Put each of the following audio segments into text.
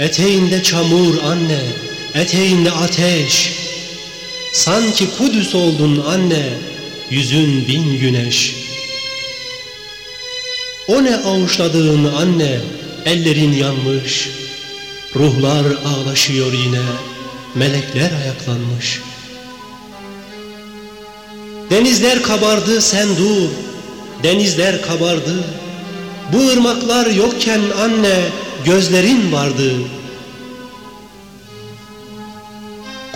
Eteğinde çamur anne, eteğinde ateş. Sanki Kudüs oldun anne, yüzün bin güneş. O ne avuçladığın anne, ellerin yanmış. Ruhlar ağlaşıyor yine, melekler ayaklanmış. Denizler kabardı sen dur, denizler kabardı. Bu ırmaklar yokken anne, gözlerin vardı.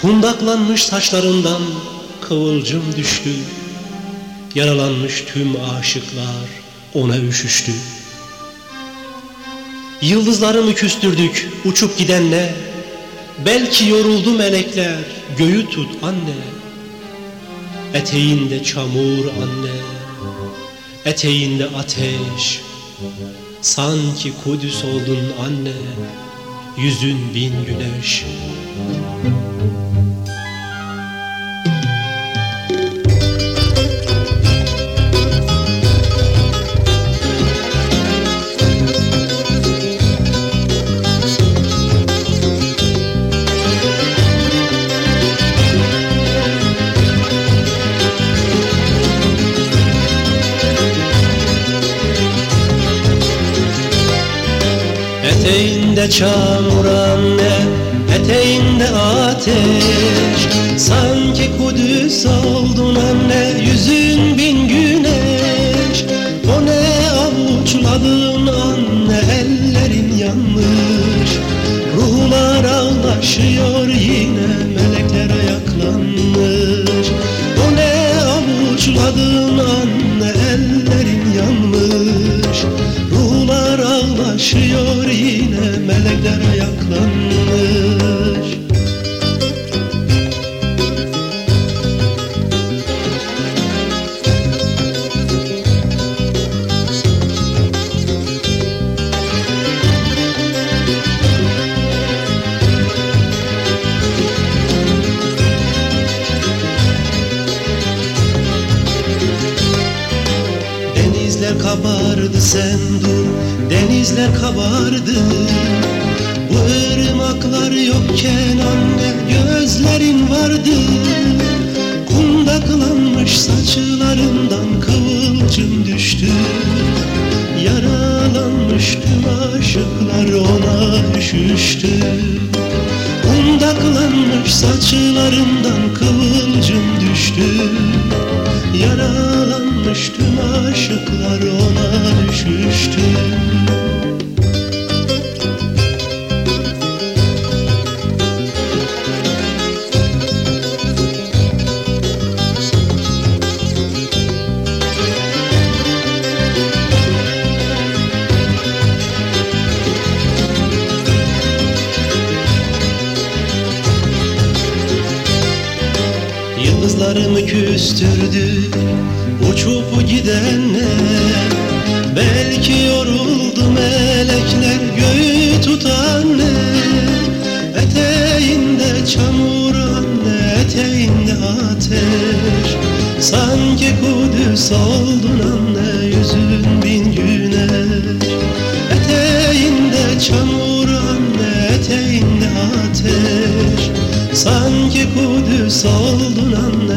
Kundaklanmış saçlarından kıvılcım düştü. Yaralanmış tüm aşıklar ona üşüştü. Yıldızları mı küstürdük uçup gidenle? Belki yoruldu melekler, göğü tut anne. Eteğinde çamur anne, eteğinde ateş. Sanki Kudüs oldun anne, yüzün bin güneş. Eteğinde çamur anne, eteğinde ateş. Sanki Kudüs oldun anne, yüzün bin güneş. O ne avuçladın anne, ellerin yanmış. Ruhlar ağlaşıyor yine, melekler ayaklanmış. O ne avuçladın ağlaşıyor yine melekler ayaklanmış. Denizler kabardı sen dur Denizler kabardı. Bu ırmaklar yokken anne Gözlerin vardı. Kundaklanmış saçlarından Kıvılcım düştü. Yaralanmış tüm aşıklar ona üşüştü. Kundaklanmış saçlarından kıvılcım düştü. Yaralanmış tüm aşıklar ona Yıldızlarımı küstürdük uçup gidenler. Belki yoruldu melekler göğü tutanlar. Eteğinde çamur anne eteğinde ateş. Sanki Kudüs oldun anne yüzün bin güneş. Eteğinde çamur Sanki Kudüs oldun anne.